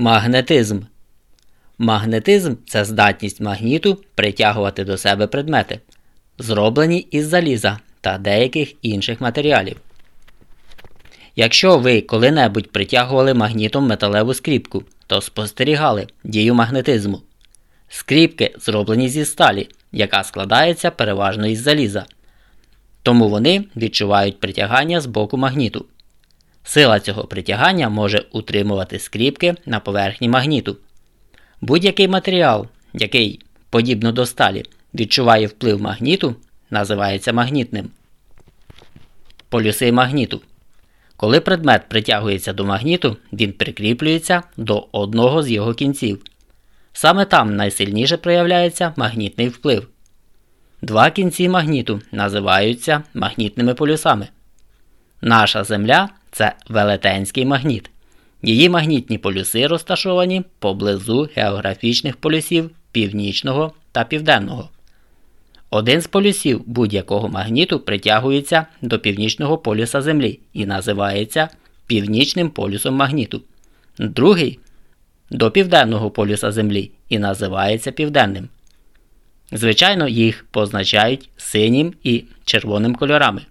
Магнетизм. Магнетизм це здатність магніту притягувати до себе предмети, зроблені із заліза та деяких інших матеріалів. Якщо ви коли-небудь притягували магнітом металеву скріпку, то спостерігали дію магнетизму. Скріпки зроблені зі сталі, яка складається переважно із заліза. Тому вони відчувають притягання з боку магніту. Сила цього притягання може утримувати скріпки на поверхні магніту. Будь-який матеріал, який, подібно до сталі, відчуває вплив магніту, називається магнітним. Полюси магніту. Коли предмет притягується до магніту, він прикріплюється до одного з його кінців. Саме там найсильніше проявляється магнітний вплив. Два кінці магніту називаються магнітними полюсами. Наша Земля це велетенський магніт. Її магнітні полюси розташовані поблизу географічних полюсів північного та південного. Один з полюсів будь-якого магніту притягується до північного полюса Землі і називається північним полюсом магніту. Другий до південного полюса Землі і називається південним. Звичайно, їх позначають синім і червоним кольорами.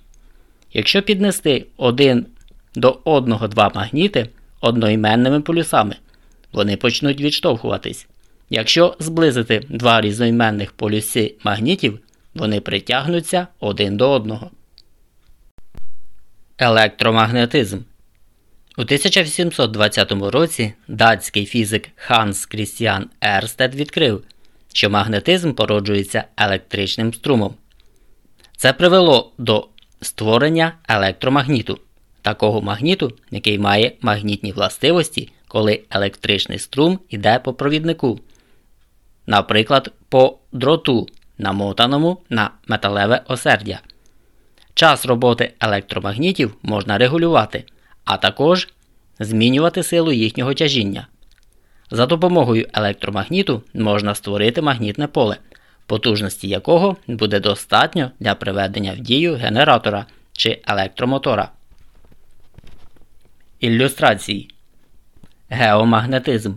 Якщо піднести один до одного два магніти одноіменними полюсами, вони почнуть відштовхуватись. Якщо зблизити два різноіменних полюси магнітів, вони притягнуться один до одного. Електромагнетизм у 1820 році датський фізик Ханс Крістіан Ерстед відкрив, що магнетизм породжується електричним струмом. Це привело до створення електромагніту, такого магніту, який має магнітні властивості, коли електричний струм йде по провіднику, наприклад, по дроту, намотаному на металеве осердя. Час роботи електромагнітів можна регулювати, а також змінювати силу їхнього тяжіння. За допомогою електромагніту можна створити магнітне поле, потужності якого буде достатньо для приведення в дію генератора чи електромотора. Ілюстрації Геомагнетизм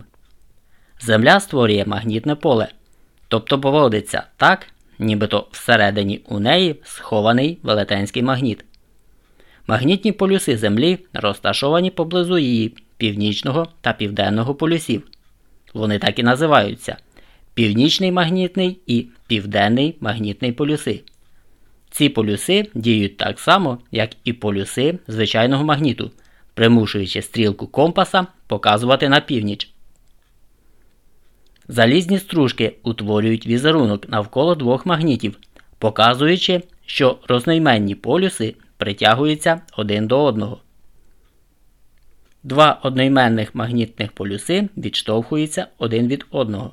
Земля створює магнітне поле, тобто поводиться так, нібито всередині у неї схований велетенський магніт. Магнітні полюси Землі розташовані поблизу її північного та південного полюсів. Вони так і називаються північний магнітний і південний магнітний полюси. Ці полюси діють так само, як і полюси звичайного магніту, примушуючи стрілку компаса показувати на північ. Залізні стружки утворюють візерунок навколо двох магнітів, показуючи, що розноіменні полюси притягуються один до одного. Два одноіменних магнітних полюси відштовхуються один від одного.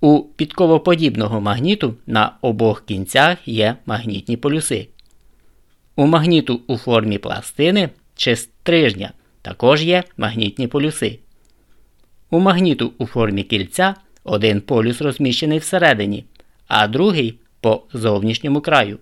У підковоподібного магніту на обох кінцях є магнітні полюси. У магніту у формі пластини чи стрижня також є магнітні полюси. У магніту у формі кільця один полюс розміщений всередині, а другий по зовнішньому краю.